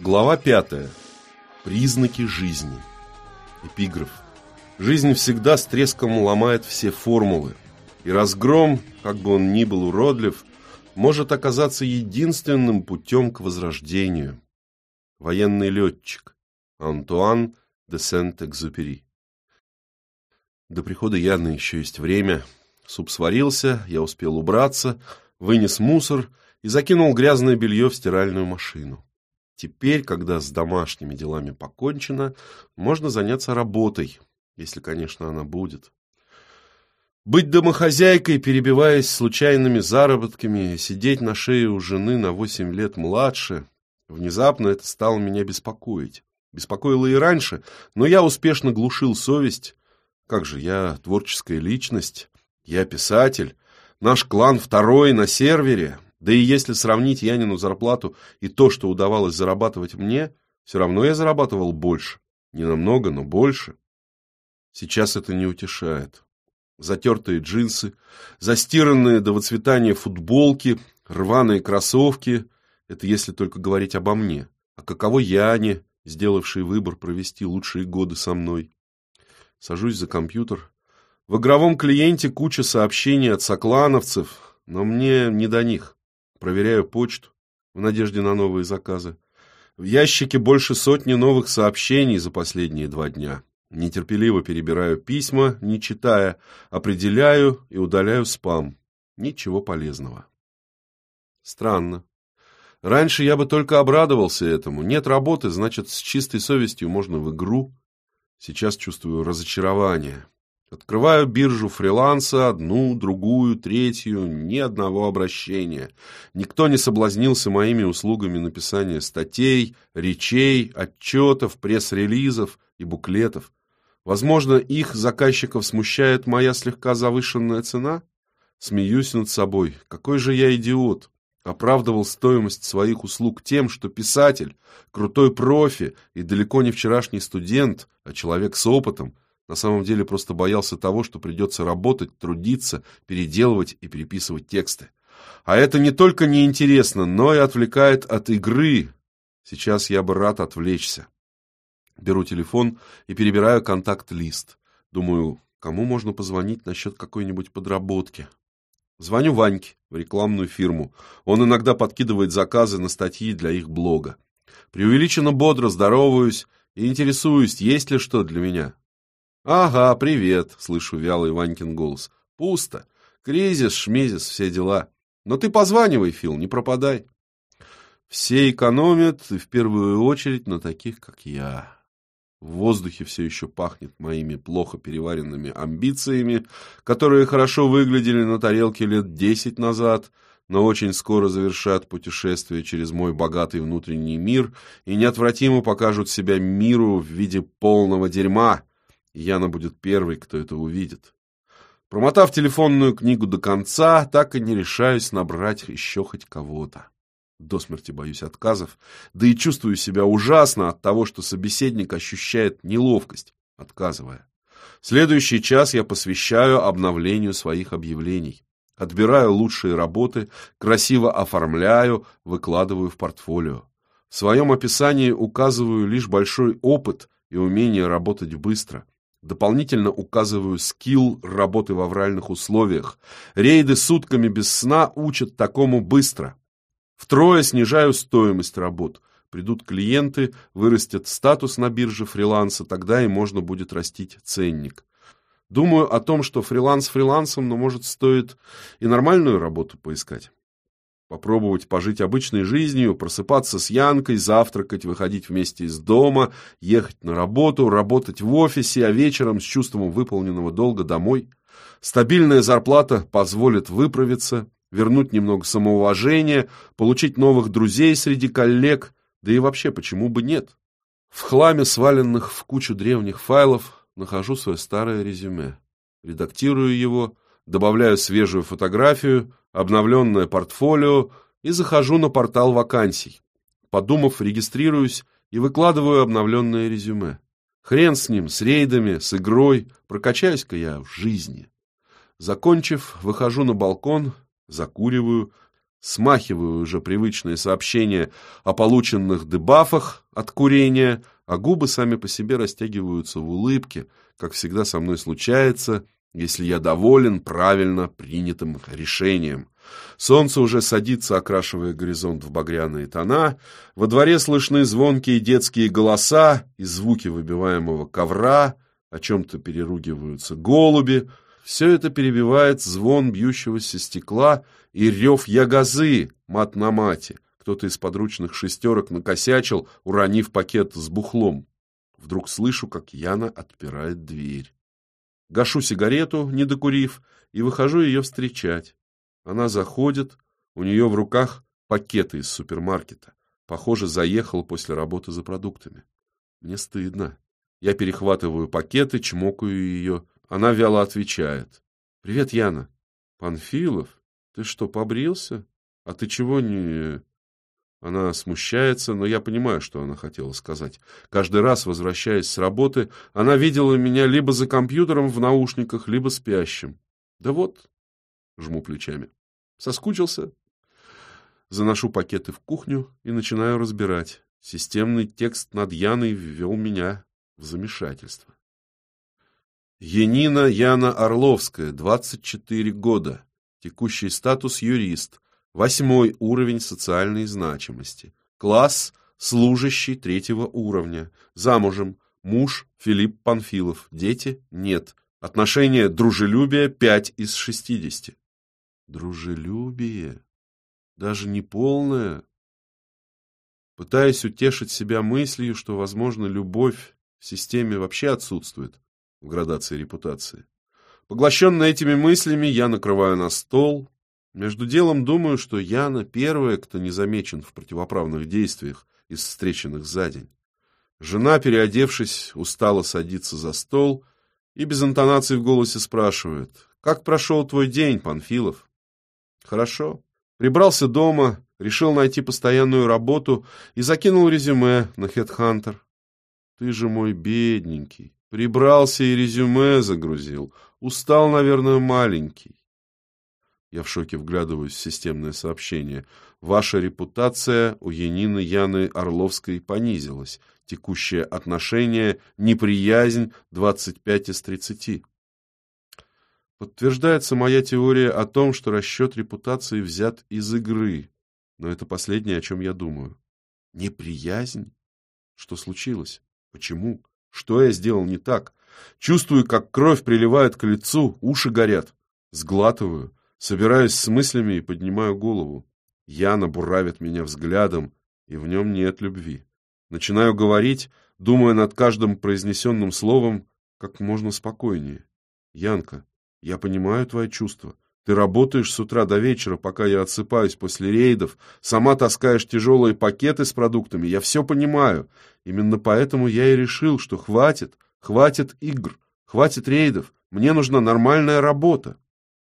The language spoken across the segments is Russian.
Глава пятая. Признаки жизни. Эпиграф. Жизнь всегда с треском ломает все формулы, и разгром, как бы он ни был уродлив, может оказаться единственным путем к возрождению. Военный летчик. Антуан де Сент-Экзупери. До прихода Яны еще есть время. Суп сварился, я успел убраться, вынес мусор и закинул грязное белье в стиральную машину. Теперь, когда с домашними делами покончено, можно заняться работой, если, конечно, она будет. Быть домохозяйкой, перебиваясь случайными заработками, сидеть на шее у жены на восемь лет младше, внезапно это стало меня беспокоить. Беспокоило и раньше, но я успешно глушил совесть. Как же, я творческая личность, я писатель, наш клан второй на сервере, да и если сравнить Янину зарплату и то, что удавалось зарабатывать мне, все равно я зарабатывал больше. Не намного, но больше. Сейчас это не утешает. Затертые джинсы, застиранные до выцветания футболки, рваные кроссовки — это если только говорить обо мне. А каково Яне, сделавшей выбор провести лучшие годы со мной? Сажусь за компьютер. В игровом клиенте куча сообщений от соклановцев, но мне не до них. Проверяю почту в надежде на новые заказы. В ящике больше сотни новых сообщений за последние два дня. Нетерпеливо перебираю письма, не читая, определяю и удаляю спам. Ничего полезного. Странно. Раньше я бы только обрадовался этому. Нет работы, значит, с чистой совестью можно в игру. Сейчас чувствую разочарование. Открываю биржу фриланса, одну, другую, третью, ни одного обращения. Никто не соблазнился моими услугами написания статей, речей, отчетов, пресс-релизов и буклетов. Возможно, их заказчиков смущает моя слегка завышенная цена? Смеюсь над собой. Какой же я идиот! Оправдывал стоимость своих услуг тем, что писатель, крутой профи и далеко не вчерашний студент, а человек с опытом – на самом деле просто боялся того, что придется работать, трудиться, переделывать и переписывать тексты. А это не только неинтересно, но и отвлекает от игры. Сейчас я бы рад отвлечься. Беру телефон и перебираю контакт-лист. Думаю, кому можно позвонить насчет какой-нибудь подработки. Звоню Ваньке в рекламную фирму. Он иногда подкидывает заказы на статьи для их блога. Преувеличенно бодро здороваюсь и интересуюсь, есть ли что для меня. «Ага, привет», — слышу вялый Ванькин голос. «Пусто. Кризис, шмизис, все дела. Но ты позванивай, Фил, не пропадай». Все экономят, в первую очередь на таких, как я. В воздухе все еще пахнет моими плохо переваренными амбициями, которые хорошо выглядели на тарелке лет десять назад, но очень скоро завершат путешествие через мой богатый внутренний мир и неотвратимо покажут себя миру в виде полного дерьма, Яна будет первой, кто это увидит. Промотав телефонную книгу до конца, так и не решаюсь набрать еще хоть кого-то. До смерти боюсь отказов, да и чувствую себя ужасно от того, что собеседник ощущает неловкость, отказывая. Следующий час я посвящаю обновлению своих объявлений. Отбираю лучшие работы, красиво оформляю, выкладываю в портфолио. В своем описании указываю лишь большой опыт и умение работать быстро. Дополнительно указываю скилл работы в авральных условиях. Рейды сутками без сна учат такому быстро. Втрое снижаю стоимость работ. Придут клиенты, вырастет статус на бирже фриланса, тогда и можно будет растить ценник. Думаю о том, что фриланс фрилансом, но может стоит и нормальную работу поискать. Попробовать пожить обычной жизнью, просыпаться с Янкой, завтракать, выходить вместе из дома, ехать на работу, работать в офисе, а вечером с чувством выполненного долга домой. Стабильная зарплата позволит выправиться, вернуть немного самоуважения, получить новых друзей среди коллег, да и вообще, почему бы нет? В хламе, сваленных в кучу древних файлов, нахожу свое старое резюме. Редактирую его, добавляю свежую фотографию, обновленное портфолио и захожу на портал вакансий. Подумав, регистрируюсь и выкладываю обновленное резюме. Хрен с ним, с рейдами, с игрой, прокачаюсь-ка я в жизни. Закончив, выхожу на балкон, закуриваю, смахиваю уже привычные сообщения о полученных дебафах от курения, а губы сами по себе растягиваются в улыбке, как всегда со мной случается, если я доволен правильно принятым решением. Солнце уже садится, окрашивая горизонт в багряные тона. Во дворе слышны звонкие детские голоса и звуки выбиваемого ковра, о чем-то переругиваются голуби. Все это перебивает звон бьющегося стекла и рев ягозы, мат на мате. Кто-то из подручных шестерок накосячил, уронив пакет с бухлом. Вдруг слышу, как Яна отпирает дверь. Гашу сигарету, не докурив, и выхожу ее встречать. Она заходит, у нее в руках пакеты из супермаркета. Похоже, заехал после работы за продуктами. Мне стыдно. Я перехватываю пакеты, чмокаю ее. Она вяло отвечает. «Привет, Яна». «Панфилов, ты что, побрился? А ты чего не...» Она смущается, но я понимаю, что она хотела сказать. Каждый раз, возвращаясь с работы, она видела меня либо за компьютером в наушниках, либо спящим. Да вот, жму плечами. Соскучился? Заношу пакеты в кухню и начинаю разбирать. Системный текст над Яной ввел меня в замешательство. Енина Яна Орловская, 24 года. Текущий статус юрист. Восьмой уровень социальной значимости. Класс служащий третьего уровня. Замужем. Муж Филипп Панфилов. Дети нет. Отношение дружелюбие 5 из 60. Дружелюбие? Даже не полное? Пытаясь утешить себя мыслью, что, возможно, любовь в системе вообще отсутствует в градации репутации. Поглощенный этими мыслями, я накрываю на стол, между делом думаю, что Яна первая, кто не замечен в противоправных действиях из встреченных за день. Жена, переодевшись, устало садится за стол и без интонации в голосе спрашивает, «Как прошел твой день, Панфилов?» «Хорошо. Прибрался дома, решил найти постоянную работу и закинул резюме на HeadHunter. Ты же мой бедненький. Прибрался и резюме загрузил. Устал, наверное, маленький. Я в шоке вглядываюсь в системное сообщение. Ваша репутация у Янины Яны Орловской понизилась. Текущее отношение – неприязнь 25 из 30. Подтверждается моя теория о том, что расчет репутации взят из игры. Но это последнее, о чем я думаю. Неприязнь? Что случилось? Почему? Что я сделал не так? Чувствую, как кровь приливает к лицу, уши горят. Сглатываю. Собираюсь с мыслями и поднимаю голову. Яна буравит меня взглядом, и в нем нет любви. Начинаю говорить, думая над каждым произнесенным словом как можно спокойнее. Янка, я понимаю твои чувства. Ты работаешь с утра до вечера, пока я отсыпаюсь после рейдов, сама таскаешь тяжелые пакеты с продуктами, я все понимаю. Именно поэтому я и решил, что хватит, хватит игр, хватит рейдов, мне нужна нормальная работа.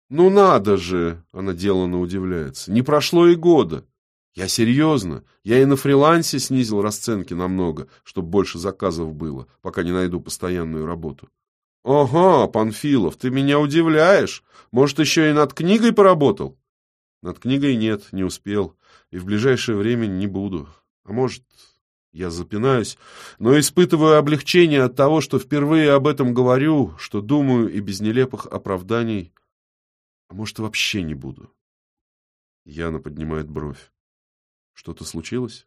«Ну надо же!» — она деланно удивляется. «Не прошло и года!» «Я серьезно. Я и на фрилансе снизил расценки намного, чтобы больше заказов было, пока не найду постоянную работу». «Ага, Панфилов, ты меня удивляешь. Может, еще и над книгой поработал?» «Над книгой нет, не успел. И в ближайшее время не буду. А может, я запинаюсь, но испытываю облегчение от того, что впервые об этом говорю, что думаю и без нелепых оправданий – а может, вообще не буду? Яна поднимает бровь. Что-то случилось?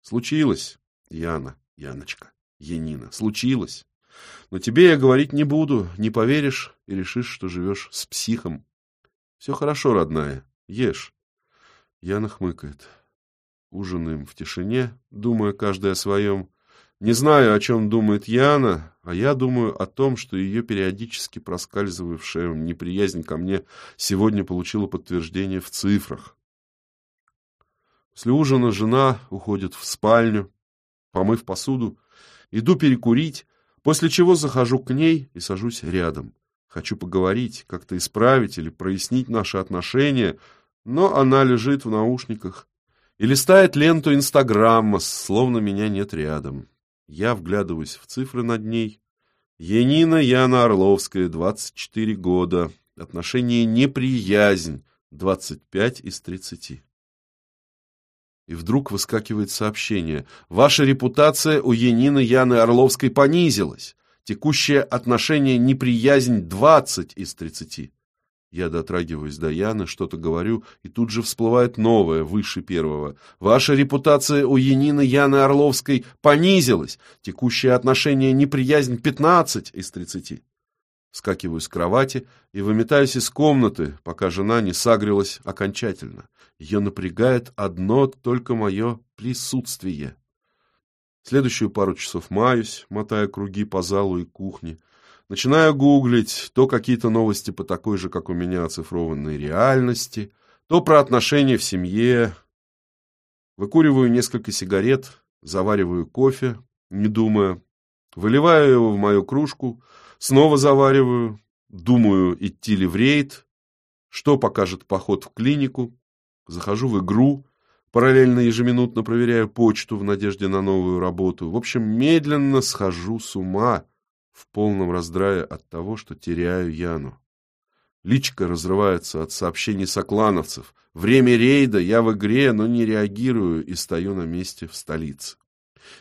Случилось, Яна, Яночка, Янина, случилось. Но тебе я говорить не буду, не поверишь и решишь, что живешь с психом. Все хорошо, родная, ешь. Яна хмыкает. Ужинаем в тишине, думая каждый о своем. Не знаю, о чем думает Яна, а я думаю о том, что ее периодически проскальзывавшая неприязнь ко мне сегодня получила подтверждение в цифрах. После ужина жена уходит в спальню, помыв посуду, иду перекурить, после чего захожу к ней и сажусь рядом. Хочу поговорить, как-то исправить или прояснить наши отношения, но она лежит в наушниках и листает ленту Инстаграма, словно меня нет рядом. Я вглядываюсь в цифры над ней. Янина Яна Орловская, 24 года. Отношение неприязнь, 25 из 30. И вдруг выскакивает сообщение. Ваша репутация у Янины Яны Орловской понизилась. Текущее отношение неприязнь 20 из 30. Я дотрагиваюсь до Яны, что-то говорю, и тут же всплывает новое, выше первого. Ваша репутация у Янины Яны Орловской понизилась. Текущее отношение неприязнь 15 из 30. Скакиваю с кровати и выметаюсь из комнаты, пока жена не сагрилась окончательно. Ее напрягает одно только мое присутствие. Следующую пару часов маюсь, мотая круги по залу и кухне. Начинаю гуглить то какие-то новости по такой же, как у меня, оцифрованной реальности, то про отношения в семье. Выкуриваю несколько сигарет, завариваю кофе, не думая, выливаю его в мою кружку, снова завариваю, думаю, идти ли в рейд, что покажет поход в клинику, захожу в игру, параллельно ежеминутно проверяю почту в надежде на новую работу. В общем, медленно схожу с ума в полном раздрае от того, что теряю Яну. Личка разрывается от сообщений соклановцев. Время рейда, я в игре, но не реагирую и стою на месте в столице.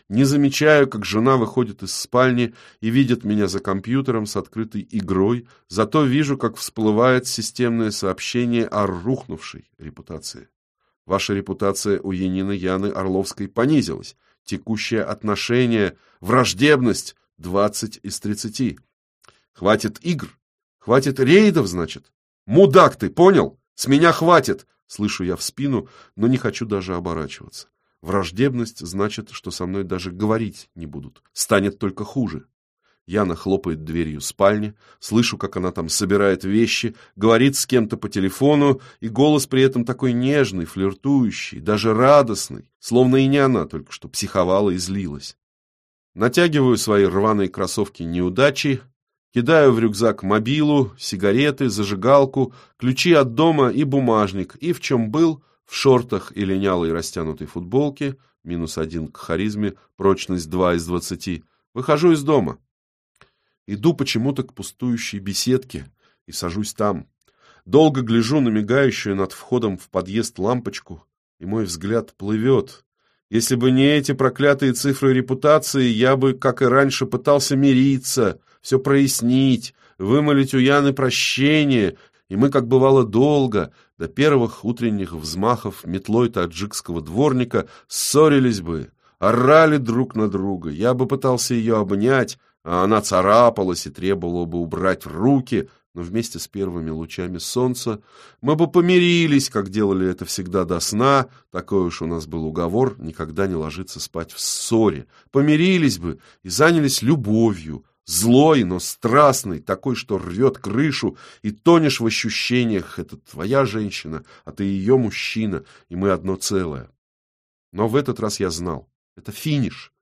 Не замечаю, как жена выходит из спальни и видит меня за компьютером с открытой игрой, зато вижу, как всплывает системное сообщение о рухнувшей репутации. Ваша репутация у Янины Яны Орловской понизилась. Текущее отношение, враждебность, 20 из 30. Хватит игр. Хватит рейдов, значит. Мудак ты, понял? С меня хватит. Слышу я в спину, но не хочу даже оборачиваться. Враждебность значит, что со мной даже говорить не будут. Станет только хуже. Яна хлопает дверью спальни, слышу, как она там собирает вещи, говорит с кем-то по телефону, и голос при этом такой нежный, флиртующий, даже радостный, словно и не она только что психовала и злилась. Натягиваю свои рваные кроссовки неудачи, кидаю в рюкзак мобилу, сигареты, зажигалку, ключи от дома и бумажник, и в чем был, в шортах и линялой растянутой футболке, минус один к харизме, прочность два из двадцати, выхожу из дома. Иду почему-то к пустующей беседке и сажусь там. Долго гляжу на мигающую над входом в подъезд лампочку, и мой взгляд плывет, если бы не эти проклятые цифры репутации, я бы, как и раньше, пытался мириться, все прояснить, вымолить у Яны прощение, и мы, как бывало долго, до первых утренних взмахов метлой таджикского дворника, ссорились бы, орали друг на друга. Я бы пытался ее обнять, а она царапалась и требовала бы убрать руки, вместе с первыми лучами солнца мы бы помирились, как делали это всегда до сна, такой уж у нас был уговор, никогда не ложиться спать в ссоре, помирились бы и занялись любовью, злой, но страстной, такой, что рвет крышу, и тонешь в ощущениях, это твоя женщина, а ты ее мужчина, и мы одно целое. Но в этот раз я знал, это финиш,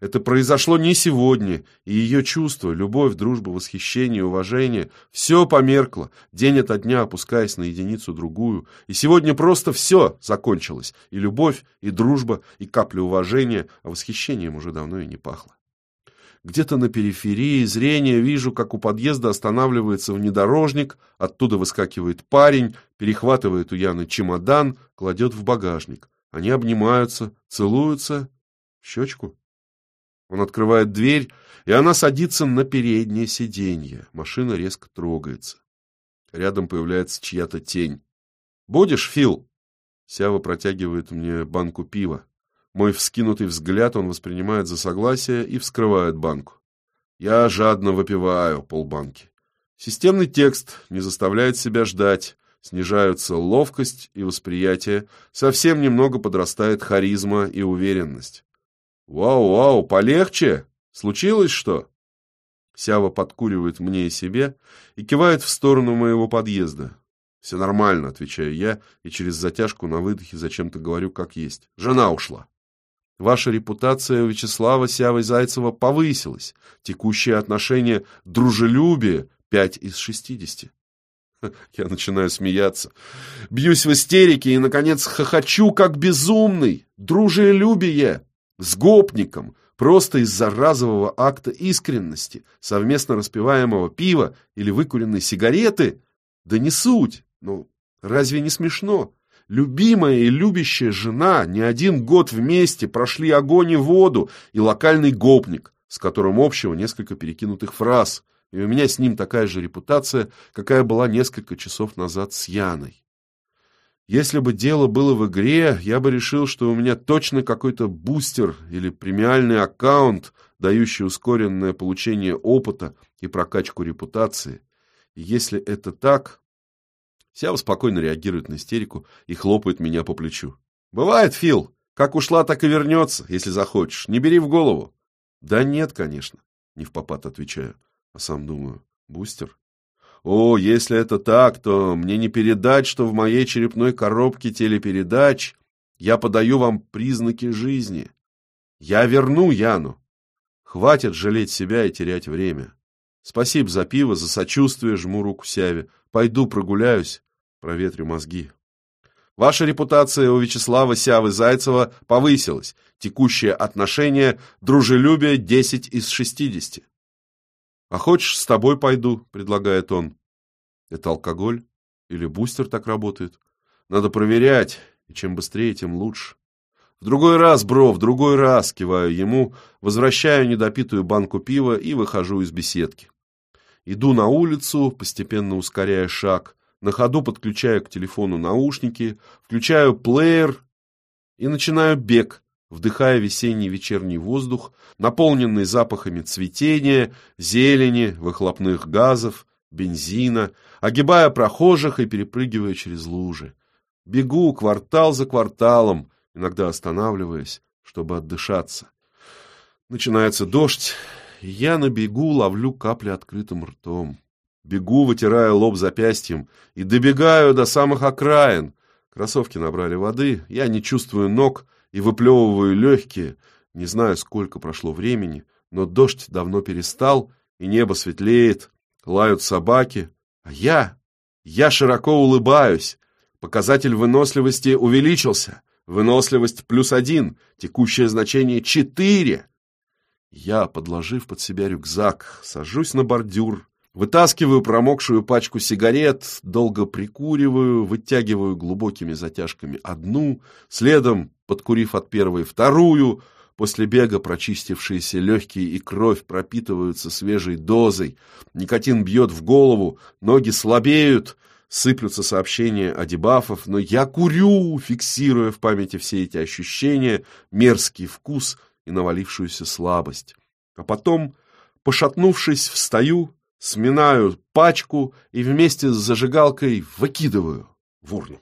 это произошло не сегодня, и ее чувства, любовь, дружба, восхищение, уважение – все померкло, день ото дня опускаясь на единицу-другую. И сегодня просто все закончилось – и любовь, и дружба, и капля уважения, а восхищением уже давно и не пахло. Где-то на периферии зрения вижу, как у подъезда останавливается внедорожник, оттуда выскакивает парень, перехватывает у Яны чемодан, кладет в багажник. Они обнимаются, целуются. Щечку. Он открывает дверь, и она садится на переднее сиденье. Машина резко трогается. Рядом появляется чья-то тень. «Будешь, Фил?» Сява протягивает мне банку пива. Мой вскинутый взгляд он воспринимает за согласие и вскрывает банку. Я жадно выпиваю полбанки. Системный текст не заставляет себя ждать. Снижаются ловкость и восприятие. Совсем немного подрастает харизма и уверенность. «Вау-вау, полегче! Случилось что?» Сява подкуривает мне и себе и кивает в сторону моего подъезда. «Все нормально», — отвечаю я, и через затяжку на выдохе зачем-то говорю, как есть. «Жена ушла». Ваша репутация Вячеслава Сявы Зайцева повысилась. Текущее отношение дружелюбие пять из шестидесяти. Я начинаю смеяться. Бьюсь в истерике и, наконец, хохочу, как безумный. Дружелюбие! С гопником, просто из-за разового акта искренности, совместно распиваемого пива или выкуренной сигареты, да не суть, ну, Разве не смешно? Любимая и любящая жена не один год вместе прошли огонь и воду, и локальный гопник, с которым общего несколько перекинутых фраз, и у меня с ним такая же репутация, какая была несколько часов назад с Яной. Если бы дело было в игре, я бы решил, что у меня точно какой-то бустер или премиальный аккаунт, дающий ускоренное получение опыта и прокачку репутации. И если это так, Сява спокойно реагирует на истерику и хлопает меня по плечу. «Бывает, Фил. Как ушла, так и вернется, если захочешь. Не бери в голову». «Да нет, конечно», — не в попад отвечаю, а сам думаю. «Бустер?» «О, если это так, то мне не передать, что в моей черепной коробке телепередач я подаю вам признаки жизни. Я верну Яну. Хватит жалеть себя и терять время. Спасибо за пиво, за сочувствие, жму руку Сяве. Пойду прогуляюсь, проветрю мозги. Ваша репутация у Вячеслава Сявы Зайцева повысилась. Текущее отношение, дружелюбие 10 из 60. А хочешь, с тобой пойду, предлагает он. Это алкоголь? Или бустер так работает? Надо проверять, и чем быстрее, тем лучше. В другой раз, бро, в другой раз, киваю ему, возвращаю недопитую банку пива и выхожу из беседки. Иду на улицу, постепенно ускоряя шаг, на ходу подключаю к телефону наушники, включаю плеер и начинаю бег, вдыхая весенний вечерний воздух, наполненный запахами цветения, зелени, выхлопных газов, бензина, огибая прохожих и перепрыгивая через лужи. Бегу квартал за кварталом, иногда останавливаясь, чтобы отдышаться. Начинается дождь, я на бегу ловлю капли открытым ртом. Бегу, вытирая лоб запястьем, и добегаю до самых окраин. Кроссовки набрали воды, я не чувствую ног и выплевываю легкие. Не знаю, сколько прошло времени, но дождь давно перестал, и небо светлеет, лают собаки. А я, я широко улыбаюсь. Показатель выносливости увеличился. Выносливость плюс один, текущее значение четыре. Я, подложив под себя рюкзак, сажусь на бордюр, вытаскиваю промокшую пачку сигарет, долго прикуриваю, вытягиваю глубокими затяжками одну, следом, подкурив от первой, вторую, после бега прочистившиеся легкие и кровь пропитываются свежей дозой, никотин бьет в голову, ноги слабеют, сыплются сообщения о дебафах, но я курю, фиксируя в памяти все эти ощущения, мерзкий вкус — и навалившуюся слабость. А потом, пошатнувшись, встаю, сминаю пачку и вместе с зажигалкой выкидываю в урну.